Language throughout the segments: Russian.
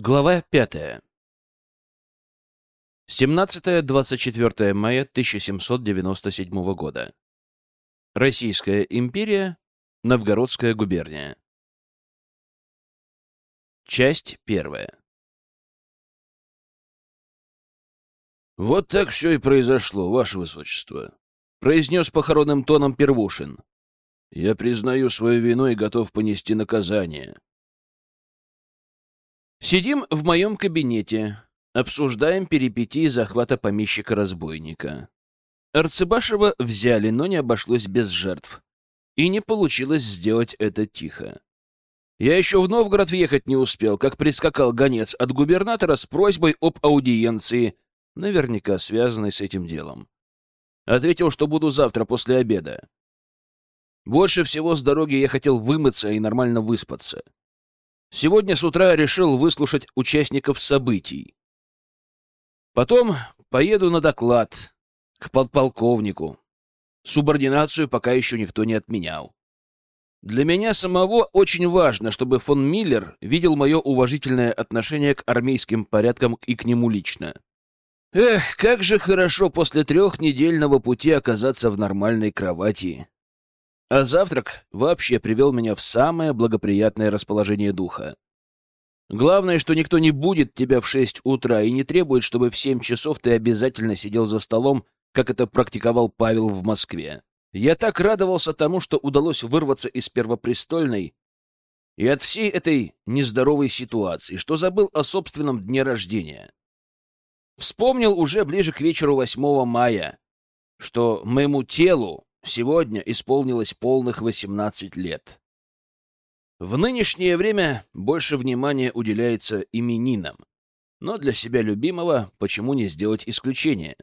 Глава пятая. 17-24 мая 1797 года. Российская империя, Новгородская губерния. Часть первая. «Вот так все и произошло, Ваше Высочество», — произнес похоронным тоном Первушин. «Я признаю свою вину и готов понести наказание». Сидим в моем кабинете, обсуждаем перипетии захвата помещика-разбойника. Арцебашева взяли, но не обошлось без жертв. И не получилось сделать это тихо. Я еще в Новгород въехать не успел, как прискакал гонец от губернатора с просьбой об аудиенции, наверняка связанной с этим делом. Ответил, что буду завтра после обеда. Больше всего с дороги я хотел вымыться и нормально выспаться. Сегодня с утра решил выслушать участников событий. Потом поеду на доклад к подполковнику. Субординацию пока еще никто не отменял. Для меня самого очень важно, чтобы фон Миллер видел мое уважительное отношение к армейским порядкам и к нему лично. Эх, как же хорошо после трехнедельного пути оказаться в нормальной кровати. А завтрак вообще привел меня в самое благоприятное расположение духа. Главное, что никто не будет тебя в шесть утра и не требует, чтобы в семь часов ты обязательно сидел за столом, как это практиковал Павел в Москве. Я так радовался тому, что удалось вырваться из Первопрестольной и от всей этой нездоровой ситуации, что забыл о собственном дне рождения. Вспомнил уже ближе к вечеру 8 мая, что моему телу Сегодня исполнилось полных 18 лет. В нынешнее время больше внимания уделяется именинам, но для себя любимого почему не сделать исключение?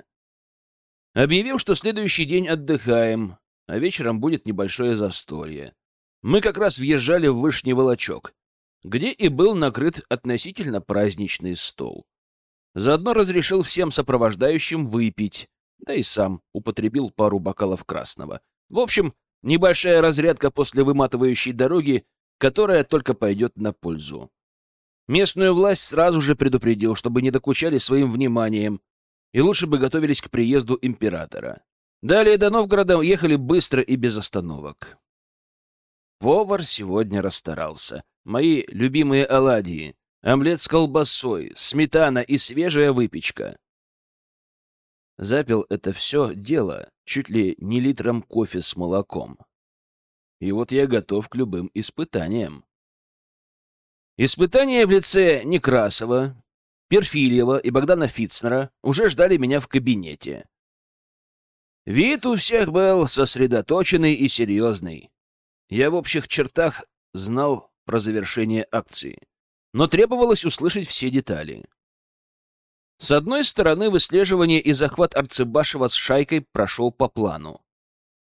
Объявил, что следующий день отдыхаем, а вечером будет небольшое застолье. Мы как раз въезжали в Вышний Волочок, где и был накрыт относительно праздничный стол. Заодно разрешил всем сопровождающим выпить, да и сам употребил пару бокалов красного. В общем, небольшая разрядка после выматывающей дороги, которая только пойдет на пользу. Местную власть сразу же предупредил, чтобы не докучали своим вниманием, и лучше бы готовились к приезду императора. Далее до Новгорода ехали быстро и без остановок. Повар сегодня расстарался. Мои любимые оладьи, омлет с колбасой, сметана и свежая выпечка. Запил это все дело чуть ли не литром кофе с молоком. И вот я готов к любым испытаниям. Испытания в лице Некрасова, Перфильева и Богдана Фитцнера уже ждали меня в кабинете. Вид у всех был сосредоточенный и серьезный. Я в общих чертах знал про завершение акции, но требовалось услышать все детали. С одной стороны, выслеживание и захват Арцебашева с шайкой прошел по плану.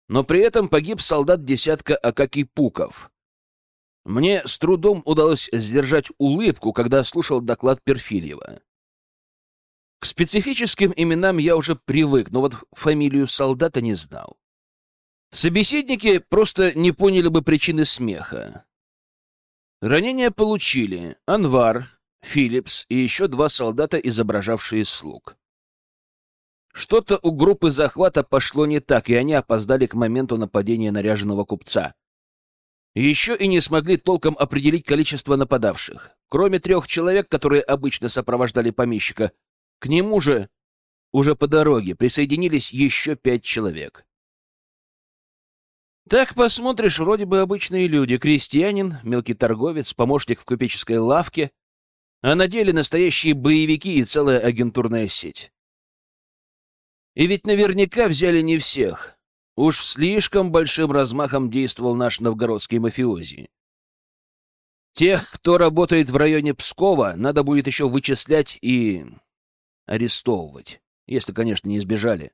Но при этом погиб солдат десятка Акакий Пуков. Мне с трудом удалось сдержать улыбку, когда слушал доклад Перфильева. К специфическим именам я уже привык, но вот фамилию солдата не знал. Собеседники просто не поняли бы причины смеха. Ранения получили Анвар, Филлипс и еще два солдата, изображавшие слуг. Что-то у группы захвата пошло не так, и они опоздали к моменту нападения наряженного купца. Еще и не смогли толком определить количество нападавших. Кроме трех человек, которые обычно сопровождали помещика, к нему же уже по дороге присоединились еще пять человек. Так посмотришь, вроде бы обычные люди. Крестьянин, мелкий торговец, помощник в купеческой лавке — а на деле настоящие боевики и целая агентурная сеть. И ведь наверняка взяли не всех. Уж слишком большим размахом действовал наш новгородский мафиози. Тех, кто работает в районе Пскова, надо будет еще вычислять и арестовывать, если, конечно, не избежали.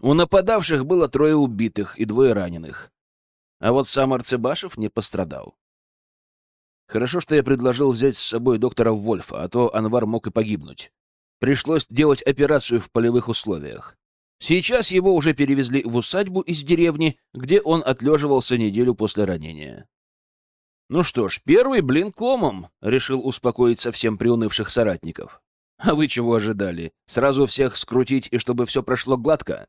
У нападавших было трое убитых и двое раненых. А вот сам Арцебашев не пострадал. Хорошо, что я предложил взять с собой доктора Вольфа, а то Анвар мог и погибнуть. Пришлось делать операцию в полевых условиях. Сейчас его уже перевезли в усадьбу из деревни, где он отлеживался неделю после ранения. Ну что ж, первый блин комом, решил успокоить совсем приунывших соратников. А вы чего ожидали? Сразу всех скрутить и чтобы все прошло гладко?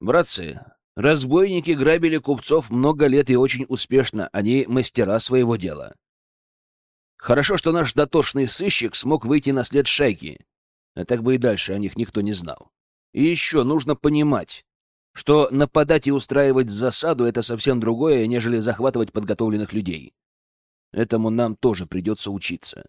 Братцы, разбойники грабили купцов много лет и очень успешно. Они мастера своего дела. Хорошо, что наш дотошный сыщик смог выйти на след шайки. А так бы и дальше о них никто не знал. И еще нужно понимать, что нападать и устраивать засаду — это совсем другое, нежели захватывать подготовленных людей. Этому нам тоже придется учиться.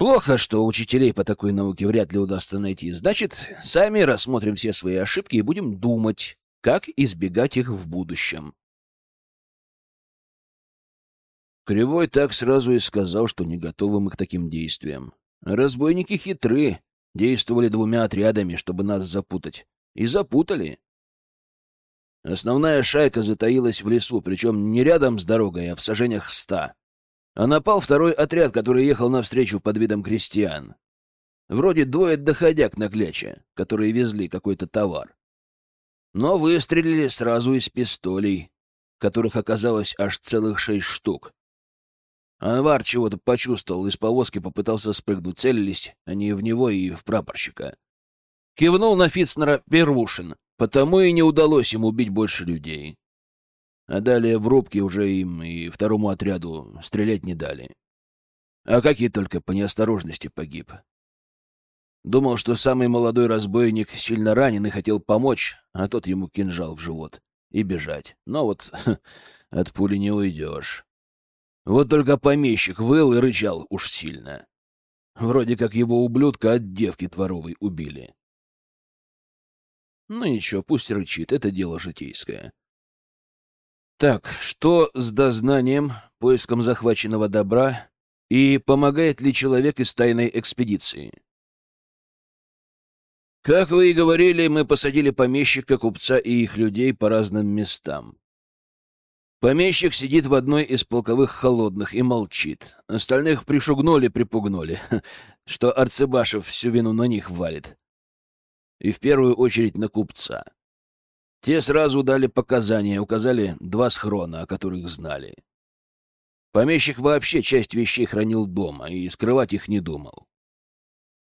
Плохо, что учителей по такой науке вряд ли удастся найти. Значит, сами рассмотрим все свои ошибки и будем думать, как избегать их в будущем. Кривой так сразу и сказал, что не готовы мы к таким действиям. Разбойники хитры, действовали двумя отрядами, чтобы нас запутать. И запутали. Основная шайка затаилась в лесу, причем не рядом с дорогой, а в сажениях в ста. А напал второй отряд, который ехал навстречу под видом крестьян. Вроде двое доходяг на кляче, которые везли какой-то товар. Но выстрелили сразу из пистолей, которых оказалось аж целых шесть штук. Анвар чего-то почувствовал, из повозки попытался спрыгнуть, целились они в него и в прапорщика. Кивнул на Фицнера Первушин, потому и не удалось ему убить больше людей. А далее в рубке уже им и второму отряду стрелять не дали. А как и только по неосторожности погиб. Думал, что самый молодой разбойник сильно ранен и хотел помочь, а тот ему кинжал в живот и бежать. Но вот от пули не уйдешь. Вот только помещик выл и рычал уж сильно. Вроде как его ублюдка от девки творовой убили. Ну ничего, пусть рычит, это дело житейское. Так, что с дознанием, поиском захваченного добра и помогает ли человек из тайной экспедиции? Как вы и говорили, мы посадили помещика, купца и их людей по разным местам. Помещик сидит в одной из полковых холодных и молчит. Остальных пришугнули-припугнули, что Арцебашев всю вину на них валит и в первую очередь на купца. Те сразу дали показания, указали два схрона, о которых знали. Помещик вообще часть вещей хранил дома и скрывать их не думал.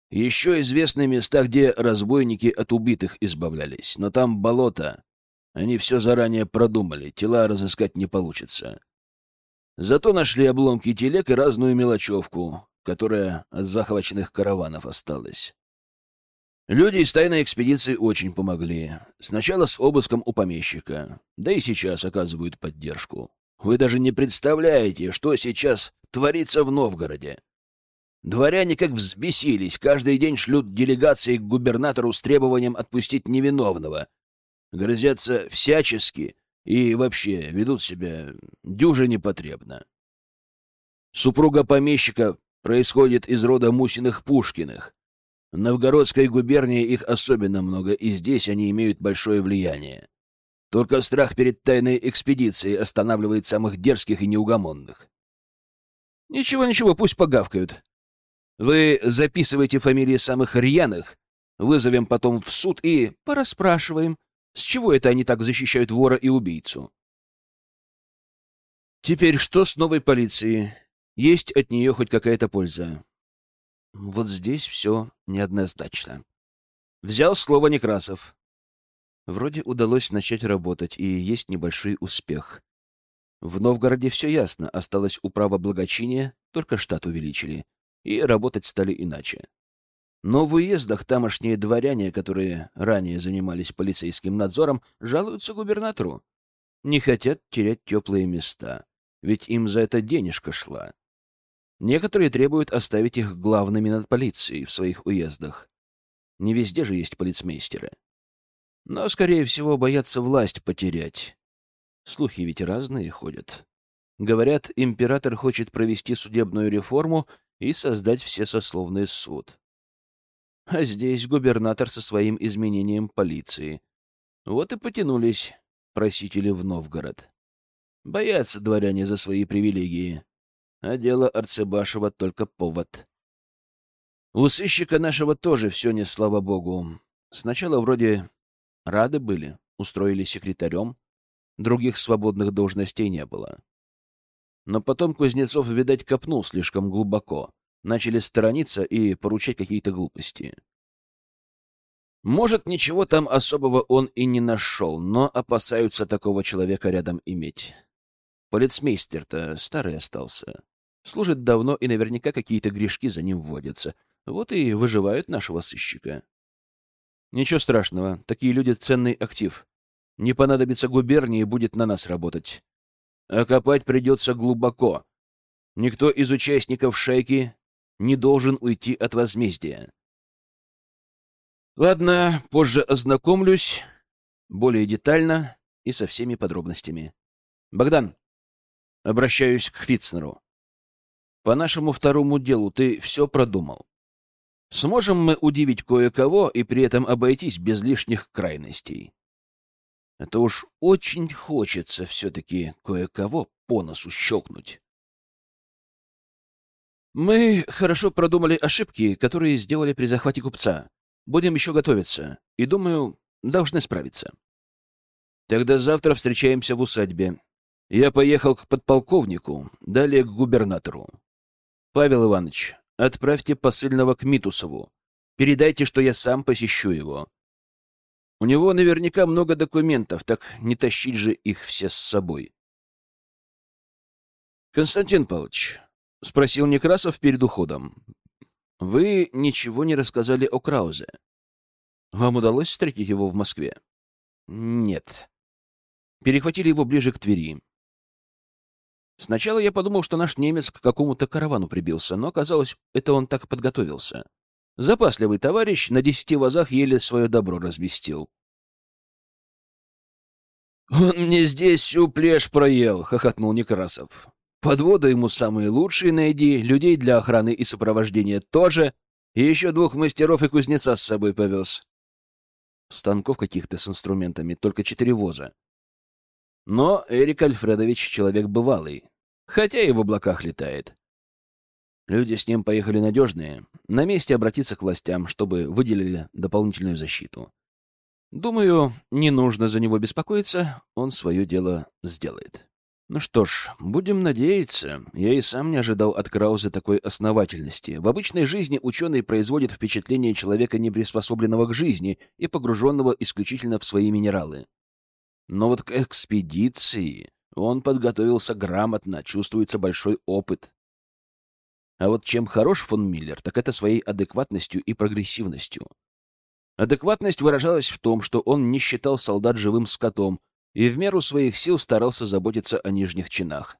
Еще известны места, где разбойники от убитых избавлялись, но там болото. Они все заранее продумали, тела разыскать не получится. Зато нашли обломки телег и разную мелочевку, которая от захваченных караванов осталась. Люди из тайной экспедиции очень помогли. Сначала с обыском у помещика, да и сейчас оказывают поддержку. Вы даже не представляете, что сейчас творится в Новгороде. Дворяне как взбесились, каждый день шлют делегации к губернатору с требованием отпустить невиновного. Грозятся всячески и вообще ведут себя дюже непотребно. Супруга помещика происходит из рода Мусиных-Пушкиных. Новгородской губернии их особенно много, и здесь они имеют большое влияние. Только страх перед тайной экспедицией останавливает самых дерзких и неугомонных. Ничего, ничего, пусть погавкают. Вы записывайте фамилии самых рьяных, вызовем потом в суд и порасспрашиваем, с чего это они так защищают вора и убийцу. Теперь что с новой полицией? Есть от нее хоть какая-то польза? Вот здесь все неоднозначно. Взял слово Некрасов. Вроде удалось начать работать, и есть небольшой успех. В Новгороде все ясно, осталось управа благочиния, только штат увеличили, и работать стали иначе. Но в уездах тамошние дворяне, которые ранее занимались полицейским надзором, жалуются губернатору. Не хотят терять теплые места, ведь им за это денежка шла. Некоторые требуют оставить их главными над полицией в своих уездах. Не везде же есть полицмейстеры. Но, скорее всего, боятся власть потерять. Слухи ведь разные ходят. Говорят, император хочет провести судебную реформу и создать всесословный суд. А здесь губернатор со своим изменением полиции. Вот и потянулись просители в Новгород. Боятся дворяне за свои привилегии а дело Арцебашева только повод. У сыщика нашего тоже все не слава богу. Сначала вроде рады были, устроили секретарем, других свободных должностей не было. Но потом Кузнецов, видать, копнул слишком глубоко. Начали сторониться и поручать какие-то глупости. Может, ничего там особого он и не нашел, но опасаются такого человека рядом иметь. Полицмейстер-то старый остался. Служит давно, и наверняка какие-то грешки за ним вводятся. Вот и выживают нашего сыщика. Ничего страшного, такие люди — ценный актив. Не понадобится губернии, будет на нас работать. А копать придется глубоко. Никто из участников шайки не должен уйти от возмездия. Ладно, позже ознакомлюсь более детально и со всеми подробностями. Богдан, обращаюсь к Фитцнеру. По нашему второму делу ты все продумал. Сможем мы удивить кое-кого и при этом обойтись без лишних крайностей? Это уж очень хочется все-таки кое-кого по носу щелкнуть. Мы хорошо продумали ошибки, которые сделали при захвате купца. Будем еще готовиться. И, думаю, должны справиться. Тогда завтра встречаемся в усадьбе. Я поехал к подполковнику, далее к губернатору. Павел Иванович, отправьте посыльного к Митусову. Передайте, что я сам посещу его. У него наверняка много документов, так не тащить же их все с собой. Константин Павлович, — спросил Некрасов перед уходом, — вы ничего не рассказали о Краузе. Вам удалось встретить его в Москве? Нет. Перехватили его ближе к Твери. Сначала я подумал, что наш немец к какому-то каравану прибился, но оказалось, это он так подготовился. Запасливый товарищ на десяти вазах еле свое добро разместил. «Он мне здесь всю плешь проел», — хохотнул Некрасов. «Подводы ему самые лучшие найди, людей для охраны и сопровождения тоже, и еще двух мастеров и кузнеца с собой повез. Станков каких-то с инструментами, только четыре воза. Но Эрик Альфредович человек бывалый, хотя и в облаках летает. Люди с ним поехали надежные, на месте обратиться к властям, чтобы выделили дополнительную защиту. Думаю, не нужно за него беспокоиться, он свое дело сделает. Ну что ж, будем надеяться. Я и сам не ожидал от Крауза такой основательности. В обычной жизни ученый производит впечатление человека, не приспособленного к жизни и погруженного исключительно в свои минералы. Но вот к экспедиции он подготовился грамотно, чувствуется большой опыт. А вот чем хорош фон Миллер, так это своей адекватностью и прогрессивностью. Адекватность выражалась в том, что он не считал солдат живым скотом и в меру своих сил старался заботиться о нижних чинах.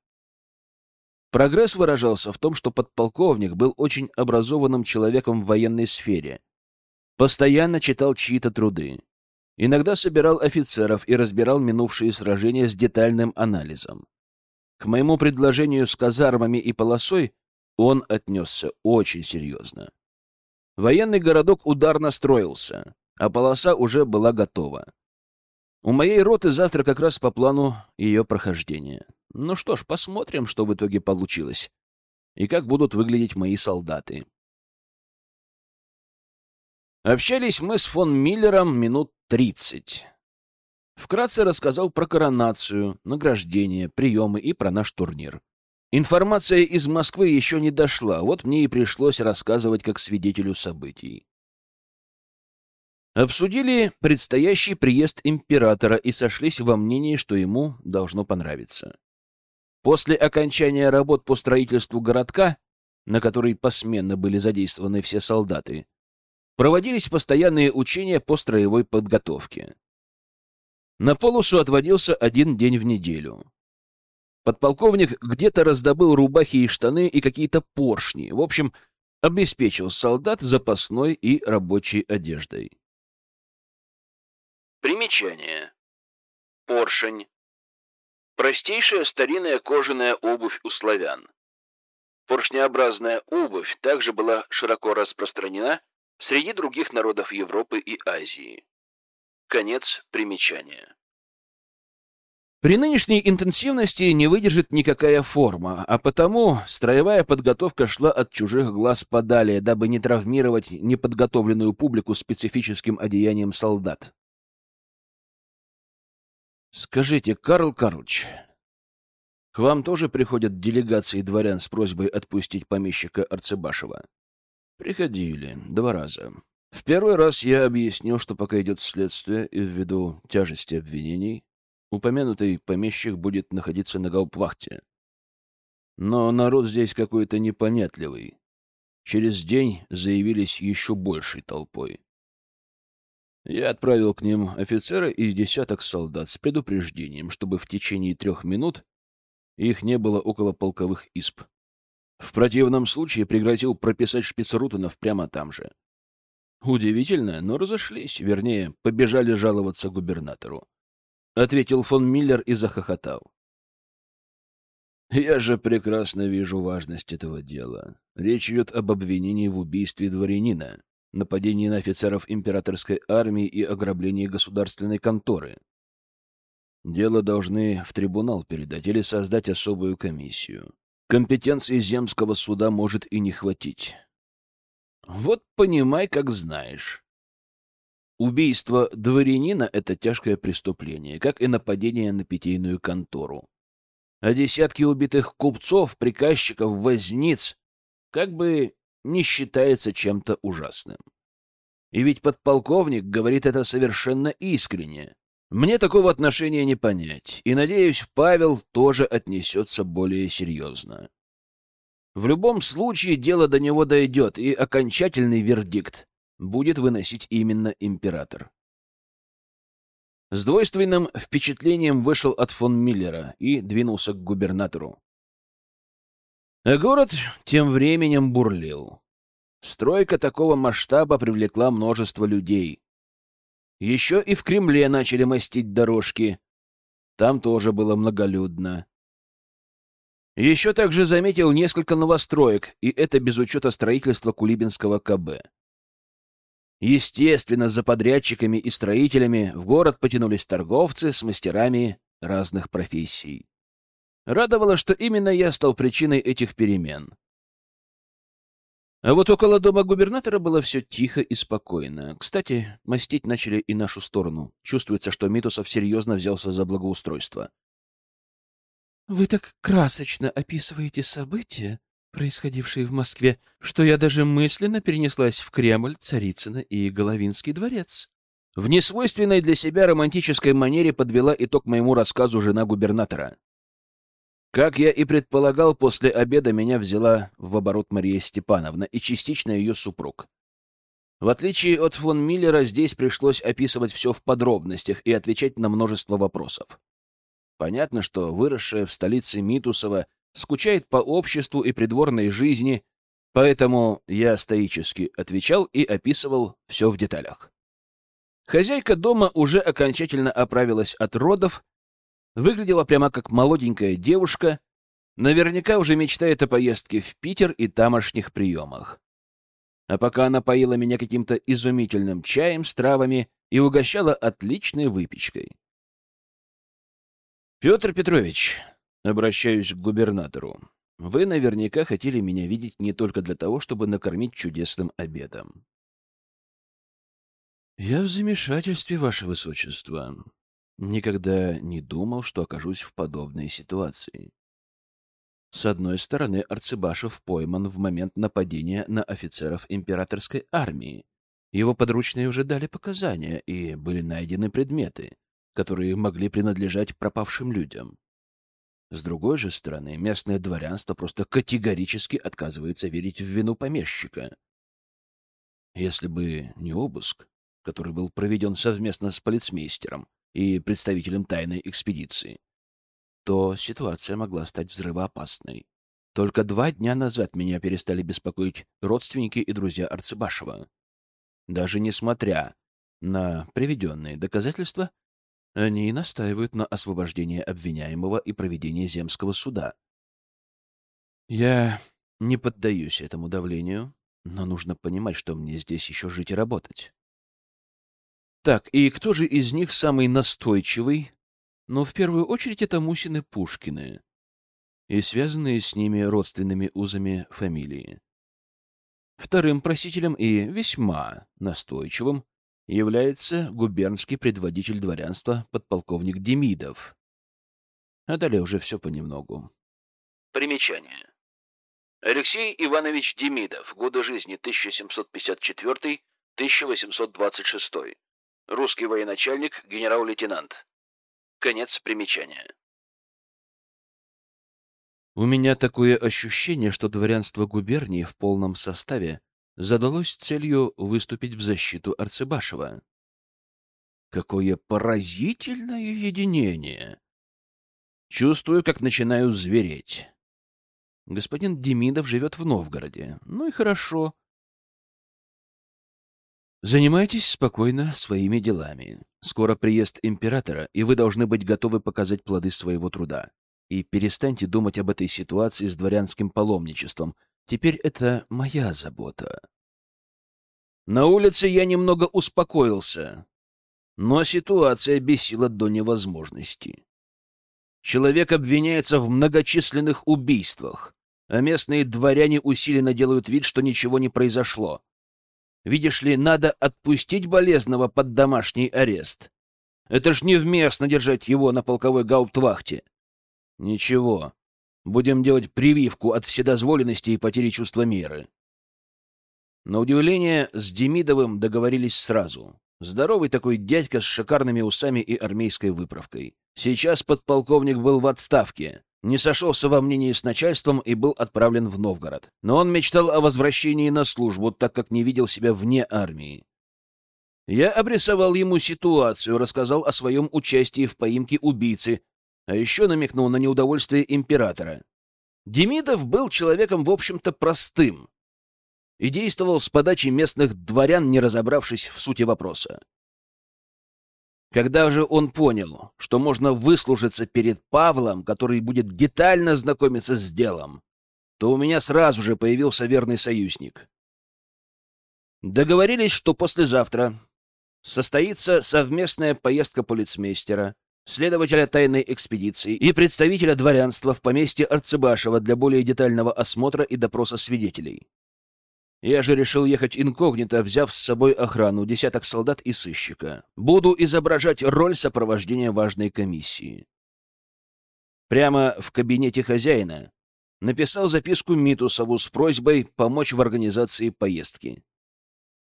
Прогресс выражался в том, что подполковник был очень образованным человеком в военной сфере, постоянно читал чьи-то труды, иногда собирал офицеров и разбирал минувшие сражения с детальным анализом. К моему предложению с казармами и полосой он отнесся очень серьезно. Военный городок ударно строился, а полоса уже была готова. У моей роты завтра как раз по плану ее прохождения. Ну что ж, посмотрим, что в итоге получилось. И как будут выглядеть мои солдаты. Общались мы с фон Миллером минут тридцать. Вкратце рассказал про коронацию, награждение, приемы и про наш турнир. Информация из Москвы еще не дошла, вот мне и пришлось рассказывать как свидетелю событий. Обсудили предстоящий приезд императора и сошлись во мнении, что ему должно понравиться. После окончания работ по строительству городка, на который посменно были задействованы все солдаты, проводились постоянные учения по строевой подготовке. На полосу отводился один день в неделю. Подполковник где-то раздобыл рубахи и штаны и какие-то поршни. В общем, обеспечил солдат запасной и рабочей одеждой. Примечание. Поршень. Простейшая старинная кожаная обувь у славян. Поршнеобразная обувь также была широко распространена среди других народов Европы и Азии. Конец примечания. При нынешней интенсивности не выдержит никакая форма, а потому строевая подготовка шла от чужих глаз подали, дабы не травмировать неподготовленную публику специфическим одеянием солдат. Скажите, Карл Карлович, к вам тоже приходят делегации дворян с просьбой отпустить помещика Арцебашева? Приходили два раза. В первый раз я объяснил, что пока идет следствие и ввиду тяжести обвинений, упомянутый помещик будет находиться на гауптвахте. Но народ здесь какой-то непонятливый. Через день заявились еще большей толпой. Я отправил к ним офицера и десяток солдат с предупреждением, чтобы в течение трех минут их не было около полковых исп. В противном случае пригрозил прописать шпицрутенов прямо там же. Удивительно, но разошлись, вернее, побежали жаловаться губернатору. Ответил фон Миллер и захохотал. Я же прекрасно вижу важность этого дела. Речь идет об обвинении в убийстве дворянина, нападении на офицеров императорской армии и ограблении государственной конторы. Дело должны в трибунал передать или создать особую комиссию. Компетенции земского суда может и не хватить. Вот понимай, как знаешь. Убийство дворянина — это тяжкое преступление, как и нападение на питейную контору а десятки убитых купцов, приказчиков, возниц как бы не считается чем-то ужасным. И ведь подполковник говорит это совершенно искренне. Мне такого отношения не понять, и, надеюсь, Павел тоже отнесется более серьезно. В любом случае дело до него дойдет, и окончательный вердикт будет выносить именно император. С двойственным впечатлением вышел от фон Миллера и двинулся к губернатору. А город тем временем бурлил. Стройка такого масштаба привлекла множество людей. Еще и в Кремле начали мастить дорожки. Там тоже было многолюдно. Еще также заметил несколько новостроек, и это без учета строительства Кулибинского КБ. Естественно, за подрядчиками и строителями в город потянулись торговцы с мастерами разных профессий. Радовало, что именно я стал причиной этих перемен. А вот около дома губернатора было все тихо и спокойно. Кстати, мастить начали и нашу сторону. Чувствуется, что Митусов серьезно взялся за благоустройство. — Вы так красочно описываете события, происходившие в Москве, что я даже мысленно перенеслась в Кремль, Царицыно и Головинский дворец. В несвойственной для себя романтической манере подвела итог моему рассказу жена губернатора. Как я и предполагал, после обеда меня взяла в оборот Мария Степановна и частично ее супруг. В отличие от фон Миллера, здесь пришлось описывать все в подробностях и отвечать на множество вопросов. Понятно, что выросшая в столице Митусова скучает по обществу и придворной жизни, поэтому я стоически отвечал и описывал все в деталях. Хозяйка дома уже окончательно оправилась от родов, выглядела прямо как молоденькая девушка, наверняка уже мечтает о поездке в Питер и тамошних приемах. А пока она поила меня каким-то изумительным чаем с травами и угощала отличной выпечкой. «Петр Петрович, Обращаюсь к губернатору. Вы наверняка хотели меня видеть не только для того, чтобы накормить чудесным обедом. Я в замешательстве, ваше высочество. Никогда не думал, что окажусь в подобной ситуации. С одной стороны, Арцебашев пойман в момент нападения на офицеров императорской армии. Его подручные уже дали показания, и были найдены предметы, которые могли принадлежать пропавшим людям. С другой же стороны, местное дворянство просто категорически отказывается верить в вину помещика. Если бы не обыск, который был проведен совместно с полицмейстером и представителем тайной экспедиции, то ситуация могла стать взрывоопасной. Только два дня назад меня перестали беспокоить родственники и друзья Арцебашева. Даже несмотря на приведенные доказательства, они настаивают на освобождении обвиняемого и проведении земского суда. Я не поддаюсь этому давлению, но нужно понимать, что мне здесь еще жить и работать. Так, и кто же из них самый настойчивый? Ну, в первую очередь, это Мусины Пушкины и связанные с ними родственными узами фамилии. Вторым просителем и весьма настойчивым является губернский предводитель дворянства подполковник Демидов. А далее уже все понемногу. Примечание. Алексей Иванович Демидов. Годы жизни 1754-1826. Русский военачальник, генерал-лейтенант. Конец примечания. У меня такое ощущение, что дворянство губернии в полном составе задалось целью выступить в защиту Арцебашева. Какое поразительное единение! Чувствую, как начинаю звереть. Господин Демидов живет в Новгороде. Ну и хорошо. Занимайтесь спокойно своими делами. Скоро приезд императора, и вы должны быть готовы показать плоды своего труда. И перестаньте думать об этой ситуации с дворянским паломничеством. Теперь это моя забота. На улице я немного успокоился, но ситуация бесила до невозможности. Человек обвиняется в многочисленных убийствах, а местные дворяне усиленно делают вид, что ничего не произошло. Видишь ли, надо отпустить болезного под домашний арест. Это ж невместно держать его на полковой гауптвахте. Ничего, будем делать прививку от вседозволенности и потери чувства меры. На удивление, с Демидовым договорились сразу. Здоровый такой дядька с шикарными усами и армейской выправкой. Сейчас подполковник был в отставке, не сошелся во мнении с начальством и был отправлен в Новгород. Но он мечтал о возвращении на службу, так как не видел себя вне армии. Я обрисовал ему ситуацию, рассказал о своем участии в поимке убийцы, а еще намекнул на неудовольствие императора. Демидов был человеком, в общем-то, простым, и действовал с подачи местных дворян, не разобравшись в сути вопроса. Когда же он понял, что можно выслужиться перед Павлом, который будет детально знакомиться с делом, то у меня сразу же появился верный союзник. Договорились, что послезавтра состоится совместная поездка полицмейстера, следователя тайной экспедиции и представителя дворянства в поместье Арцебашева для более детального осмотра и допроса свидетелей. Я же решил ехать инкогнито, взяв с собой охрану, десяток солдат и сыщика. Буду изображать роль сопровождения важной комиссии. Прямо в кабинете хозяина написал записку Митусову с просьбой помочь в организации поездки.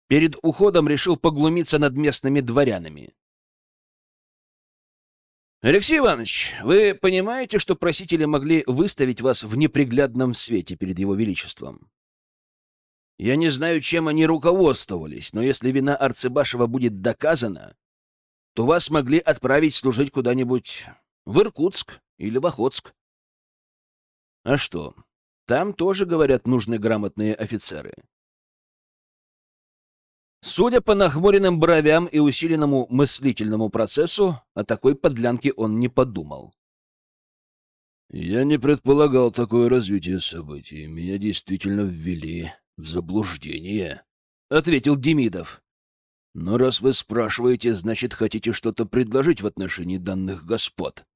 Перед уходом решил поглумиться над местными дворянами. «Алексей Иванович, вы понимаете, что просители могли выставить вас в неприглядном свете перед его величеством? Я не знаю, чем они руководствовались, но если вина Арцебашева будет доказана, то вас могли отправить служить куда-нибудь в Иркутск или в Охотск. А что, там тоже, говорят, нужны грамотные офицеры. Судя по нахмуренным бровям и усиленному мыслительному процессу, о такой подлянке он не подумал. «Я не предполагал такое развитие событий. Меня действительно ввели в заблуждение», — ответил Демидов. «Но раз вы спрашиваете, значит, хотите что-то предложить в отношении данных господ».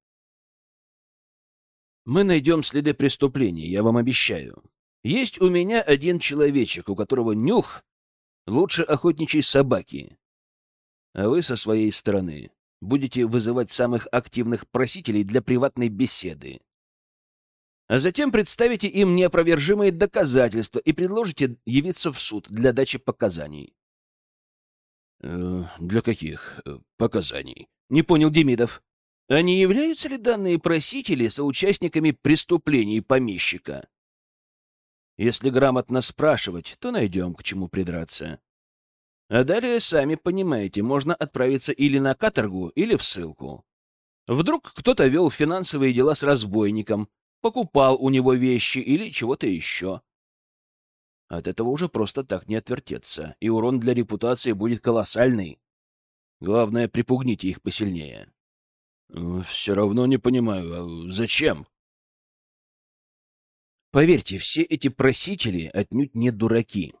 «Мы найдем следы преступлений, я вам обещаю. Есть у меня один человечек, у которого нюх лучше охотничьей собаки. А вы со своей стороны будете вызывать самых активных просителей для приватной беседы а затем представите им неопровержимые доказательства и предложите явиться в суд для дачи показаний. «Э, «Для каких э, показаний?» — не понял Демидов. «А не являются ли данные просители соучастниками преступлений помещика?» «Если грамотно спрашивать, то найдем, к чему придраться. А далее, сами понимаете, можно отправиться или на каторгу, или в ссылку. Вдруг кто-то вел финансовые дела с разбойником, покупал у него вещи или чего-то еще. От этого уже просто так не отвертеться, и урон для репутации будет колоссальный. Главное, припугните их посильнее. — Все равно не понимаю, а зачем? Поверьте, все эти просители отнюдь не дураки.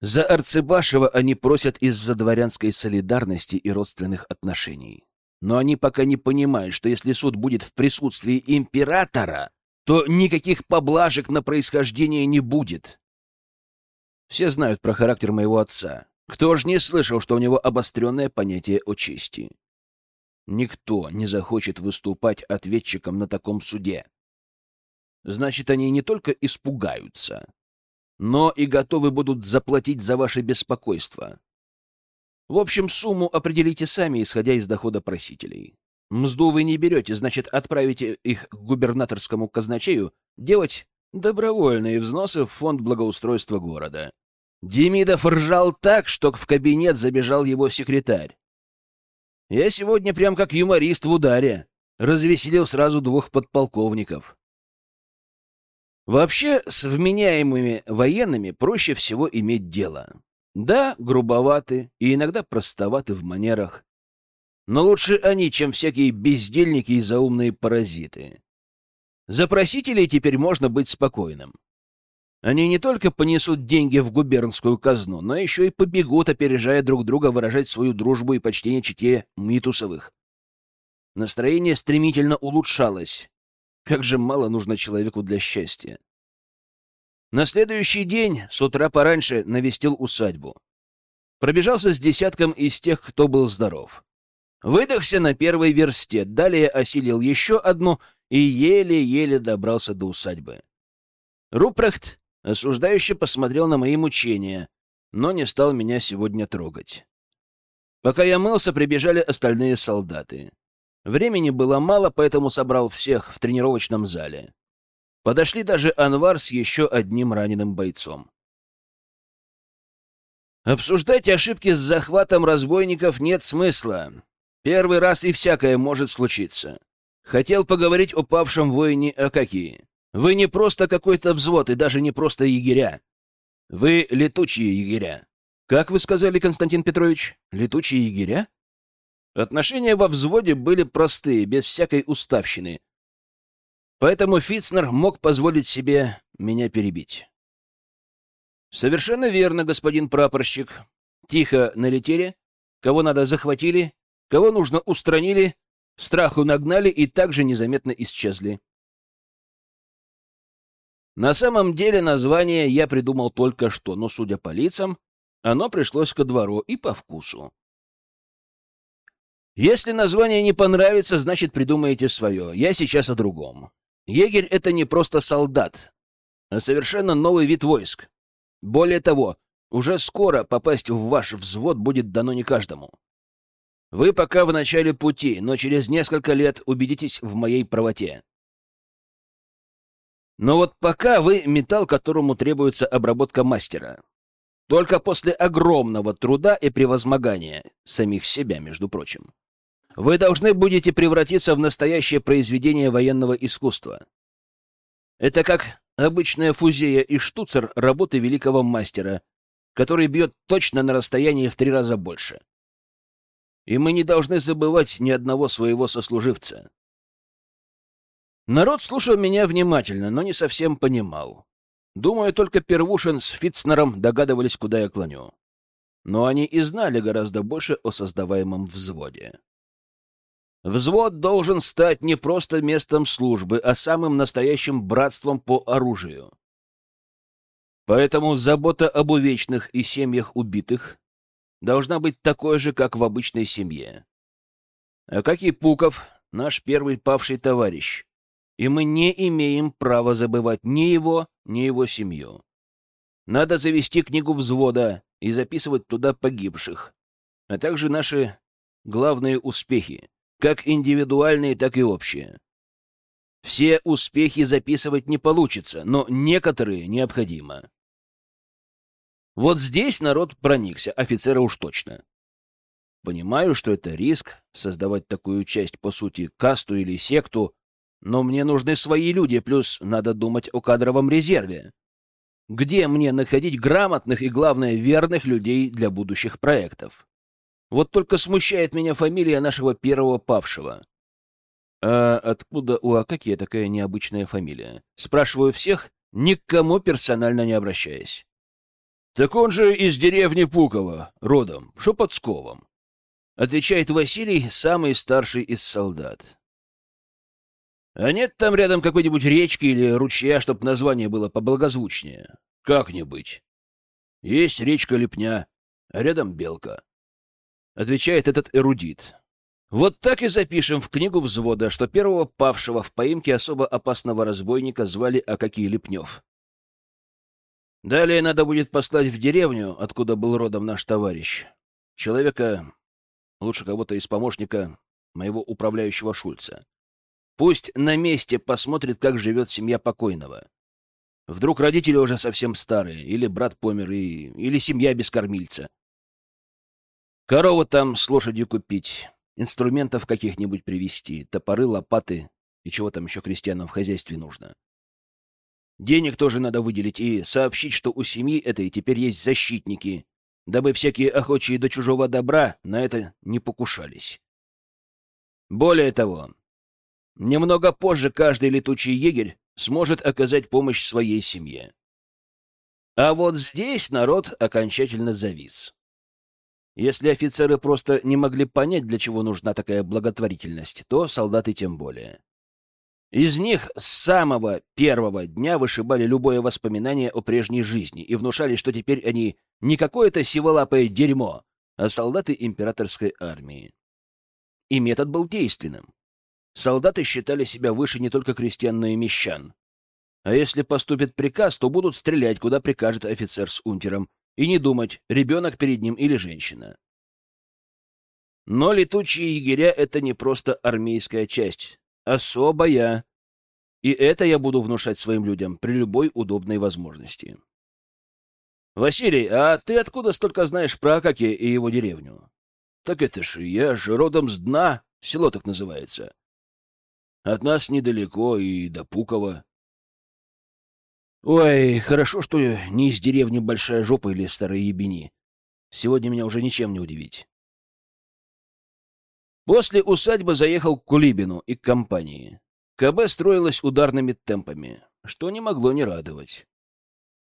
За Арцебашева они просят из-за дворянской солидарности и родственных отношений. Но они пока не понимают, что если суд будет в присутствии императора, то никаких поблажек на происхождение не будет. Все знают про характер моего отца. Кто ж не слышал, что у него обостренное понятие о чести? Никто не захочет выступать ответчиком на таком суде. Значит, они не только испугаются, но и готовы будут заплатить за ваше беспокойство. В общем, сумму определите сами, исходя из дохода просителей. Мзду вы не берете, значит, отправите их к губернаторскому казначею делать добровольные взносы в фонд благоустройства города. Демидов ржал так, что в кабинет забежал его секретарь. Я сегодня прям как юморист в ударе. Развеселил сразу двух подполковников. Вообще, с вменяемыми военными проще всего иметь дело. Да, грубоваты и иногда простоваты в манерах. Но лучше они, чем всякие бездельники и заумные паразиты. За просителей теперь можно быть спокойным. Они не только понесут деньги в губернскую казну, но еще и побегут, опережая друг друга выражать свою дружбу и почтение чете Митусовых. Настроение стремительно улучшалось. Как же мало нужно человеку для счастья. На следующий день с утра пораньше навестил усадьбу. Пробежался с десятком из тех, кто был здоров. Выдохся на первой версте, далее осилил еще одну и еле-еле добрался до усадьбы. Рупрехт осуждающе посмотрел на мои мучения, но не стал меня сегодня трогать. Пока я мылся, прибежали остальные солдаты. Времени было мало, поэтому собрал всех в тренировочном зале. Подошли даже Анвар с еще одним раненым бойцом. Обсуждать ошибки с захватом разбойников нет смысла. Первый раз и всякое может случиться. Хотел поговорить о павшем воине Акакии. Вы не просто какой-то взвод и даже не просто егеря. Вы летучие егеря. Как вы сказали, Константин Петрович? Летучие егеря? Отношения во взводе были простые, без всякой уставщины. Поэтому Фицнер мог позволить себе меня перебить. Совершенно верно, господин прапорщик. Тихо налетели, кого надо захватили, кого нужно устранили, страху нагнали и также незаметно исчезли. На самом деле название я придумал только что, но, судя по лицам, оно пришлось ко двору и по вкусу. Если название не понравится, значит, придумаете свое. Я сейчас о другом. Егерь — это не просто солдат, а совершенно новый вид войск. Более того, уже скоро попасть в ваш взвод будет дано не каждому. Вы пока в начале пути, но через несколько лет убедитесь в моей правоте. Но вот пока вы металл, которому требуется обработка мастера. Только после огромного труда и превозмогания самих себя, между прочим. Вы должны будете превратиться в настоящее произведение военного искусства. Это как обычная фузея и штуцер работы великого мастера, который бьет точно на расстоянии в три раза больше. И мы не должны забывать ни одного своего сослуживца. Народ слушал меня внимательно, но не совсем понимал. Думаю, только Первушин с Фитцнером догадывались, куда я клоню. Но они и знали гораздо больше о создаваемом взводе. Взвод должен стать не просто местом службы, а самым настоящим братством по оружию. Поэтому забота об увечных и семьях убитых должна быть такой же, как в обычной семье. А как и Пуков, наш первый павший товарищ, и мы не имеем права забывать ни его, ни его семью. Надо завести книгу взвода и записывать туда погибших, а также наши главные успехи, как индивидуальные, так и общие. Все успехи записывать не получится, но некоторые необходимо. Вот здесь народ проникся, офицеры уж точно. Понимаю, что это риск, создавать такую часть, по сути, касту или секту, но мне нужны свои люди, плюс надо думать о кадровом резерве. Где мне находить грамотных и, главное, верных людей для будущих проектов? Вот только смущает меня фамилия нашего первого павшего. А откуда у Акакия такая необычная фамилия? Спрашиваю всех, никому персонально не обращаясь. Так он же из деревни Пуково, родом, Шепотсковом. Отвечает Василий, самый старший из солдат. А нет там рядом какой-нибудь речки или ручья, чтоб название было поблагозвучнее? Как не быть? Есть речка Лепня. а рядом белка. Отвечает этот эрудит. Вот так и запишем в книгу взвода, что первого павшего в поимке особо опасного разбойника звали Акакий Лепнев. Далее надо будет послать в деревню, откуда был родом наш товарищ. Человека, лучше кого-то из помощника моего управляющего Шульца. Пусть на месте посмотрит, как живет семья покойного. Вдруг родители уже совсем старые, или брат помер, и... или семья без кормильца. Корову там с лошадью купить, инструментов каких-нибудь привезти, топоры, лопаты и чего там еще крестьянам в хозяйстве нужно. Денег тоже надо выделить и сообщить, что у семьи этой теперь есть защитники, дабы всякие охочие до чужого добра на это не покушались. Более того, немного позже каждый летучий егерь сможет оказать помощь своей семье. А вот здесь народ окончательно завис. Если офицеры просто не могли понять, для чего нужна такая благотворительность, то солдаты тем более. Из них с самого первого дня вышибали любое воспоминание о прежней жизни и внушали, что теперь они не какое-то сиволапое дерьмо, а солдаты императорской армии. И метод был действенным. Солдаты считали себя выше не только крестьян, и мещан. А если поступит приказ, то будут стрелять, куда прикажет офицер с унтером, и не думать, ребенок перед ним или женщина. Но летучие егеря — это не просто армейская часть, особая. И это я буду внушать своим людям при любой удобной возможности. «Василий, а ты откуда столько знаешь про Акакия и его деревню?» «Так это ж я же родом с дна, село так называется. От нас недалеко и до Пукова. Ой, хорошо, что не из деревни Большая Жопа или Старые Ебени. Сегодня меня уже ничем не удивить. После усадьбы заехал к Кулибину и к компании. КБ строилась ударными темпами, что не могло не радовать.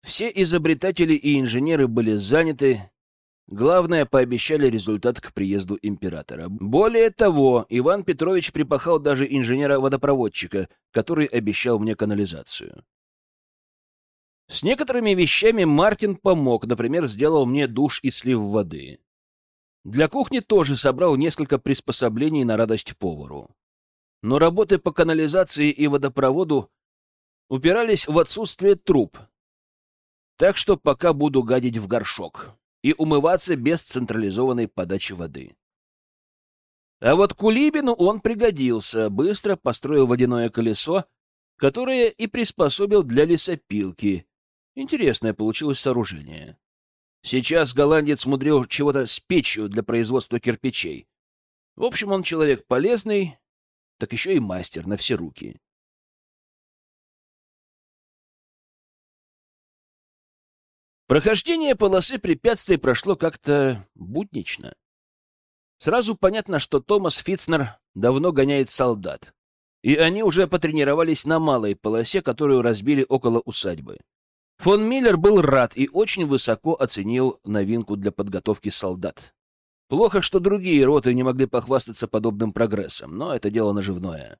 Все изобретатели и инженеры были заняты, Главное, пообещали результат к приезду императора. Более того, Иван Петрович припахал даже инженера-водопроводчика, который обещал мне канализацию. С некоторыми вещами Мартин помог, например, сделал мне душ и слив воды. Для кухни тоже собрал несколько приспособлений на радость повару. Но работы по канализации и водопроводу упирались в отсутствие труб. Так что пока буду гадить в горшок и умываться без централизованной подачи воды. А вот Кулибину он пригодился, быстро построил водяное колесо, которое и приспособил для лесопилки, Интересное получилось сооружение. Сейчас голландец мудрил чего-то с печью для производства кирпичей. В общем, он человек полезный, так еще и мастер на все руки. Прохождение полосы препятствий прошло как-то буднично. Сразу понятно, что Томас Фитцнер давно гоняет солдат, и они уже потренировались на малой полосе, которую разбили около усадьбы. Фон Миллер был рад и очень высоко оценил новинку для подготовки солдат. Плохо, что другие роты не могли похвастаться подобным прогрессом, но это дело наживное.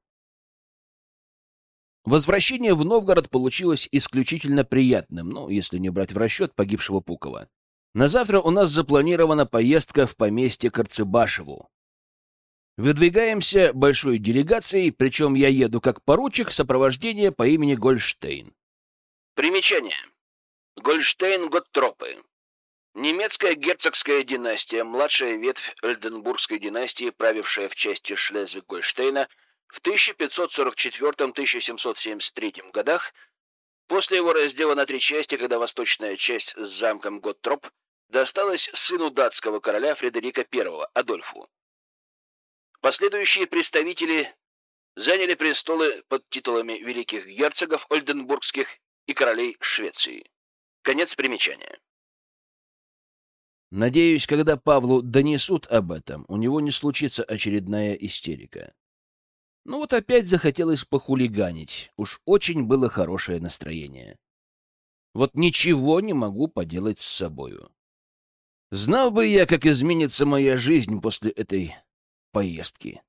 Возвращение в Новгород получилось исключительно приятным, ну, если не брать в расчет погибшего Пукова. На завтра у нас запланирована поездка в поместье Корцебашеву. Выдвигаемся большой делегацией, причем я еду как поручик сопровождения по имени Гольштейн. Примечание. Гольштейн-Готтропы. Немецкая герцогская династия, младшая ветвь Эльденбургской династии, правившая в части Шлезвиг-Гольштейна в 1544-1773 годах, после его раздела на три части, когда восточная часть с замком Готтроп досталась сыну датского короля Фредерика I, Адольфу. Последующие представители заняли престолы под титулами великих герцогов Ольденбургских и королей Швеции. Конец примечания. Надеюсь, когда Павлу донесут об этом, у него не случится очередная истерика. Ну вот опять захотелось похулиганить. Уж очень было хорошее настроение. Вот ничего не могу поделать с собою. Знал бы я, как изменится моя жизнь после этой поездки.